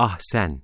Ah sen!